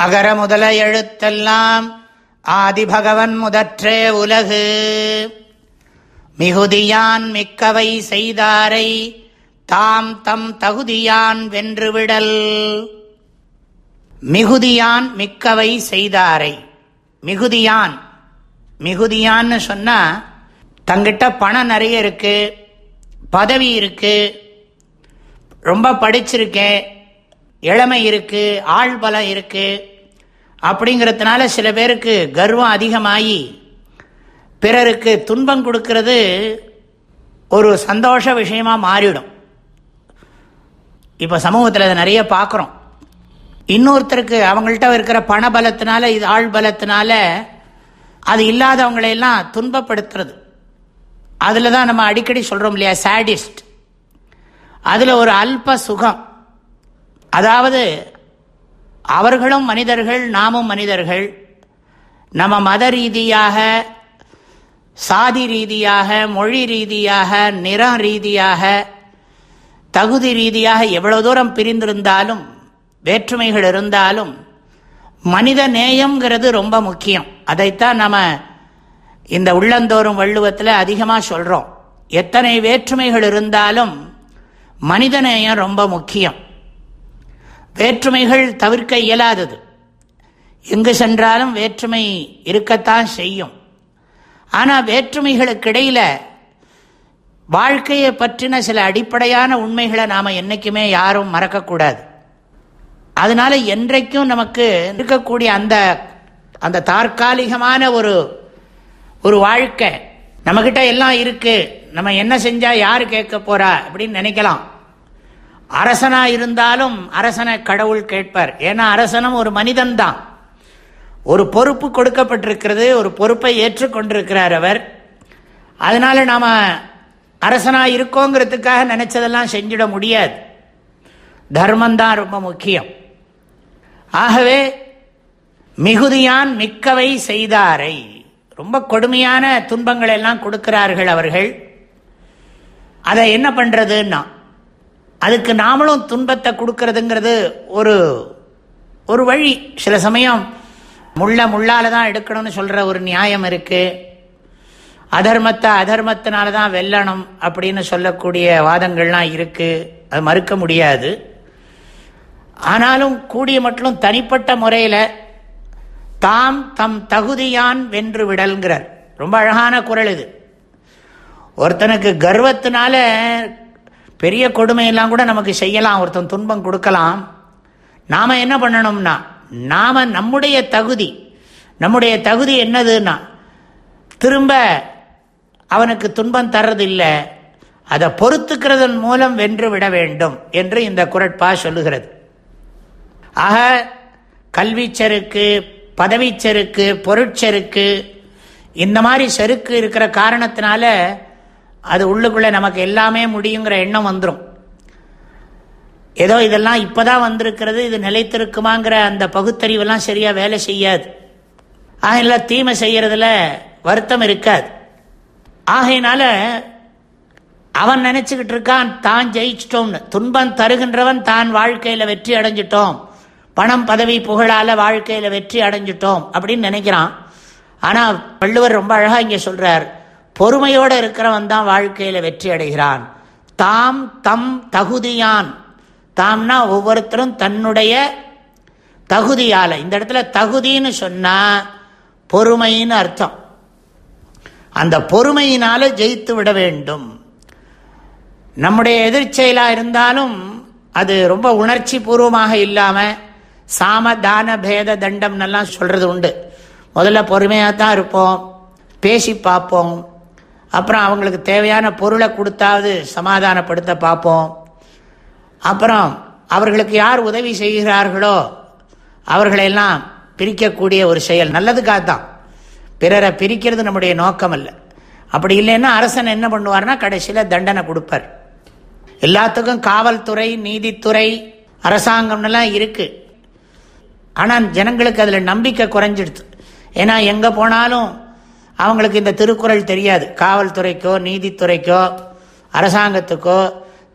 அகர முதல எழுத்தெல்லாம் ஆதிபகவன் முதற்றே உலகு. மிகுதியான் மிக்கவை செய்தாரை தாம் தம் தகுதியான் வென்றுவிடல். மிகுதியான் மிக்கவை செய்தாரை. மிகுதியான். மிகுதியான்னு சொன்னா தங்கிட்ட பணம் நிறைய இருக்கு பதவி இருக்கு ரொம்ப படிச்சிருக்கேன் இளமை இருக்கு ஆழ்பலம் இருக்குது இருக்கு. அப்படிங்கிறதுனால சில பேருக்கு கர்வம் அதிகமாகி பிறருக்கு துன்பம் கொடுக்கறது ஒரு சந்தோஷ விஷயமா மாறிடும் இப்போ சமூகத்தில் அதை நிறைய பார்க்குறோம் இன்னொருத்தருக்கு அவங்கள்ட்ட இருக்கிற பணபலத்தினால இது ஆள் பலத்தினால அது இல்லாதவங்களையெல்லாம் துன்பப்படுத்துறது. அதில் தான் நம்ம அடிக்கடி சொல்கிறோம் இல்லையா சாடிஸ்ட் அதில் ஒரு அல்ப சுகம். அதாவது அவர்களும் மனிதர்கள் நாமும் மனிதர்கள் நம்ம மத ரீதியாக சாதி ரீதியாக மொழி ரீதியாக நிறம் ரீதியாக தகுதி ரீதியாக எவ்வளவு தூரம் பிரிந்திருந்தாலும் வேற்றுமைகள் இருந்தாலும் மனித நேயம்ங்கிறது ரொம்ப முக்கியம். அதைத்தான் நம்ம இந்த உள்ளந்தோறும் வள்ளுவத்தில் அதிகமாக சொல்கிறோம் எத்தனை வேற்றுமைகள் இருந்தாலும் மனித நேயம் ரொம்ப முக்கியம். வேற்றுமைகள் தவிர்க்க இயலாதது. எங்கு சென்றாலும் வேற்றுமை இருக்கத்தான் செய்யும். ஆனால் வேற்றுமைகளுக்கிடையில் வாழ்க்கையை பற்றின சில அடிப்படையான உண்மைகளை நாம் என்றைக்குமே யாரும் மறக்கக்கூடாது. அதனால் என்றைக்கும் நமக்கு இருக்கக்கூடிய அந்த அந்த தற்காலிகமான ஒரு ஒரு வாழ்க்கை நம்மக்கிட்ட எல்லாம் இருக்குது நம்ம என்ன செஞ்சால் யார் கேட்க போகிறா அப்படின்னு நினைக்கலாம். அரசனா இருந்தாலும் அரசனை கடவுள் கேட்பார். ஏன்னா அரசனும் ஒரு மனிதன் தான் ஒரு பொறுப்பு கொடுக்கப்பட்டிருக்கிறது ஒரு பொறுப்பை ஏற்றுக்கொண்டிருக்கிறார் அவர். அதனால நாம அரசனா இருக்கோங்கிறதுக்காக நினைச்சதெல்லாம் செஞ்சிட முடியாது. தர்மந்தான் ரொம்ப முக்கியம். ஆகவே மிகுதியான் மிக்கவை செய்தாரை. ரொம்ப கொடுமையான துன்பங்கள் எல்லாம் கொடுக்கிறார்கள் அவர்கள். அதை என்ன பண்றதுன்னா அதுக்கு நாமளும் துன்பத்தை கொடுக்கறதுங்கிறது ஒரு ஒரு வழி. சில சமயம் முள்ள முள்ளால தான் எடுக்கணும்னு சொல்கிற ஒரு நியாயம் இருக்குது அதர்மத்தை அதர்மத்தினால தான் வெல்லணும் அப்படின்னு சொல்லக்கூடிய வாதங்கள்லாம் இருக்குது அது மறுக்க முடியாது. ஆனாலும் கூடிய மட்டும் தனிப்பட்ட முறையில் தாம் தம் தகுதியான் வென்று விடல்கிறார் ரொம்ப அழகான குரல் இது. ஒருத்தனுக்கு கர்வத்தினால பெரிய கொடுமையெல்லாம் கூட நமக்கு செய்யலாம் ஒருத்தன் துன்பம் கொடுக்கலாம். நாம் என்ன பண்ணணும்னா நாம் நம்முடைய தகுதி நம்முடைய தகுதி என்னதுன்னா திரும்ப அவனுக்கு துன்பம் தர்றதில்லை அதை பொறுத்துக்கிறதன் மூலம் வென்று விட வேண்டும் என்று இந்த குரட்பா சொல்லுகிறது. ஆக கல்விச்செருக்கு பதவிச்செருக்கு பொருட்செருக்கு இந்த மாதிரி செருக்கு இருக்கிற காரணத்தினால அது உள்ளுக்குள்ளே நமக்கு எல்லாமே முடியுங்கிற எண்ணம் வந்துடும் ஏதோ இதெல்லாம் இப்போதான் வந்திருக்கிறது இது நிலைத்திருக்குமாங்கிற அந்த பகுத்தறிவெல்லாம் சரியாக வேலை செய்யாது. அதெல்லாம் தீமை செய்யறதுல வருத்தம் இருக்காது. ஆகையினால அவன் நினச்சிக்கிட்டு இருக்கான் தான் ஜெயிச்சிட்டோம்னு. துன்பம் தருகின்றவன் தான் வாழ்க்கையில் வெற்றி அடைஞ்சிட்டோம். பணம் பதவி புகழால் வாழ்க்கையில் வெற்றி அடைஞ்சிட்டோம் அப்படின்னு நினைக்கிறான். ஆனால் வள்ளுவர் ரொம்ப அழகாக இங்கே சொல்கிறார் பொறுமையோடு இருக்கிறவன் தான் வாழ்க்கையில் வெற்றி அடைகிறான். தாம் தம் தகுதியான். தாம்னா ஒவ்வொருத்தரும் தன்னுடைய தகுதியால். இந்த இடத்துல தகுதின்னு சொன்னால் பொறுமைன்னு அர்த்தம். அந்த பொறுமையினால் ஜெயித்து விட வேண்டும். நம்முடைய எதிர்ச்செயலாக இருந்தாலும் அது ரொம்ப உணர்ச்சி பூர்வமாக இல்லாமல் சாம தான பேத தண்டம் சொல்கிறது உண்டு. முதல்ல பொறுமையாக தான் இருப்போம். பேசி பார்ப்போம். அப்புறம் அவங்களுக்கு தேவையான பொருளை கொடுத்தாவது சமாதானப்படுத்த பார்ப்போம். அப்புறம் அவர்களுக்கு யார் உதவி செய்கிறார்களோ அவர்களெல்லாம் பிரிக்கக்கூடிய ஒரு செயல். நல்லதுக்காக தான் பிறரை பிரிக்கிறது நம்முடைய நோக்கம் அல்ல அப்படி இல்லைன்னா அரசன் என்ன பண்ணுவார்னா கடைசியில் தண்டனை கொடுப்பார். எல்லாத்துக்கும் காவல்துறை நீதித்துறை அரசாங்கம்லாம் இருக்குது ஆனால் ஜனங்களுக்கு அதில் நம்பிக்கை குறைஞ்சிடுது. ஏன்னா எங்கே போனாலும் அவங்களுக்கு இந்த திருக்குறள் தெரியாது. காவல்துறைக்கோ நீதித்துறைக்கோ அரசாங்கத்துக்கோ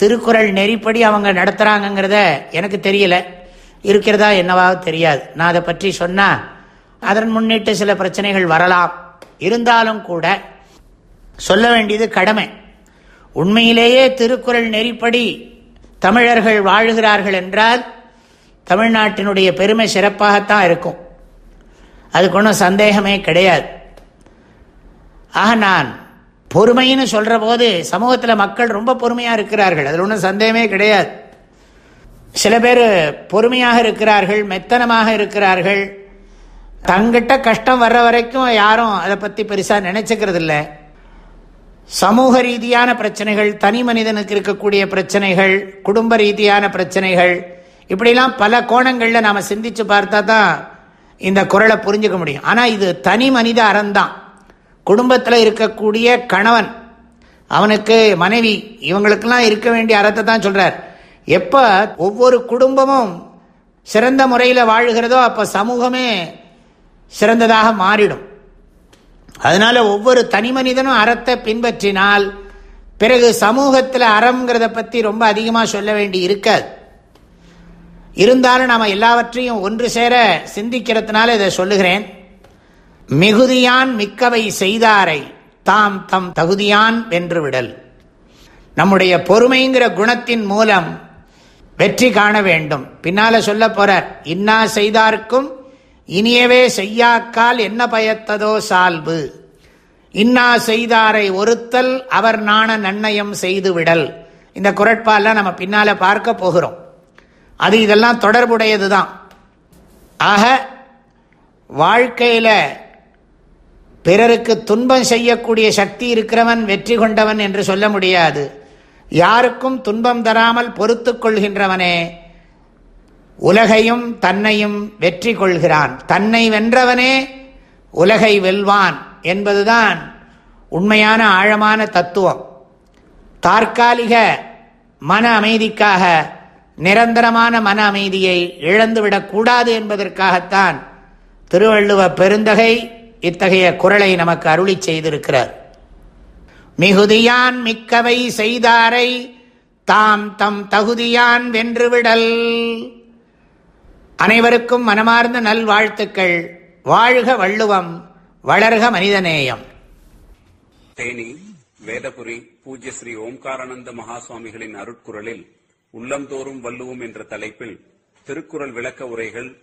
திருக்குறள் நெறிப்படி அவங்க நடத்துகிறாங்கங்கிறத எனக்கு தெரியல. இருக்கிறதா என்னவாக தெரியாது. நான் அதை பற்றி சொன்னால் அதன் முன்னிட்டு சில பிரச்சனைகள் வரலாம். இருந்தாலும் கூட சொல்ல வேண்டியது கடமை. உண்மையிலேயே திருக்குறள் நெறிப்படி தமிழர்கள் வாழுகிறார்கள் என்றால் தமிழ்நாட்டினுடைய பெருமை சிறப்பாகத்தான் இருக்கும். அதுக்கு ஒன்றும் சந்தேகமே கிடையாது. ஆக நான் பொறுமைன்னு சொல்கிற போது சமூகத்தில் மக்கள் ரொம்ப பொறுமையாக இருக்கிறார்கள். அதில் ஒன்றும் சந்தேகமே கிடையாது. சில பேர் பொறுமையாக இருக்கிறார்கள் மெத்தனமாக இருக்கிறார்கள். தங்கிட்ட கஷ்டம் வர்ற வரைக்கும் யாரும் அதை பற்றி பெருசாக நினச்சிக்கிறதில்ல. இல்லை சமூக ரீதியான பிரச்சனைகள் தனி மனிதனுக்கு இருக்கக்கூடிய பிரச்சனைகள் குடும்ப ரீதியான பிரச்சனைகள் இப்படிலாம் பல கோணங்களில் நாம் சிந்திச்சு பார்த்தா தான் இந்த குரலை புரிஞ்சுக்க முடியும். ஆனால் இது தனி மனித அறந்தான் குடும்பத்தில் இருக்கக்கூடிய கணவன் அவனுக்கு மனைவி இவங்களுக்கெல்லாம் இருக்க வேண்டிய அறத்தை தான் சொல்கிறார் எப்போ ஒவ்வொரு குடும்பமும் சிறந்த முறையில் வாழுகிறதோ அப்போ சமூகமே சிறந்ததாக மாறிடும். அதனால் ஒவ்வொரு தனி மனிதனும் அறத்தை பின்பற்றினால் பிறகு சமூகத்தில் அறம்ங்கிறத பற்றி ரொம்ப அதிகமாக சொல்ல வேண்டி இருக்காது. இருந்தாலும் நாம் எல்லாவற்றையும் ஒன்று சேர சிந்திக்கிறதுனால இதை சொல்லுகிறேன். மிகுதியான் மிக்கவை செய்தாரை தாம் தம் தகுதியான் வென்று விடல். நம்முடைய பொறுமைங்கிற குணத்தின் மூலம் வெற்றி காண வேண்டும். பின்னால சொல்ல போறார் இன்னா செய்தார்க்கும் இனியவே செய்யாக்கால் என்ன பயத்ததோ சால்பு. இன்னா செய்தாரை ஒருத்தல் அவர் நாண நன்னயம் செய்து விடல். இந்த குரட்பாலாம் நம்ம பின்னால பார்க்க போகிறோம். அது இதெல்லாம் தொடர்புடையது தான் ஆக வாழ்க்கையில் பிறருக்கு துன்பம் செய்யக்கூடிய சக்தி இருக்கிறவன் வெற்றி கொண்டவன் என்று சொல்ல முடியாது. யாருக்கும் துன்பம் தராமல் பொறுத்து கொள்கின்றவனே உலகையும் தன்னையும் வெற்றி கொள்கிறான். தன்னை வென்றவனே உலகை வெல்வான் என்பதுதான் உண்மையான ஆழமான தத்துவம். தற்காலிக மன அமைதிக்காக நிரந்தரமான மன அமைதியை இழந்துவிடக்கூடாது என்பதற்காகத்தான் திருவள்ளுவ பெருந்தகை இத்தகைய குரலை நமக்கு அருளி செய்திருக்கிறார். மிகுதியான் மிக்கவை செய்தாரை தாம் தம் தகுதியான் வென்றுவிடல். அனைவருக்கும் மனமார்ந்த நல்வாழ்த்துக்கள். வாழ்க வள்ளுவம் வளர்க மனிதநேயம். தேனி வேதபுரி பூஜ்ய ஸ்ரீ ஓம்காரானந்த மகாசுவாமிகளின் அருட்குரலில் உள்ளந்தோறும் வள்ளுவோம் என்ற தலைப்பில் திருக்குறள் விளக்க உரைகள்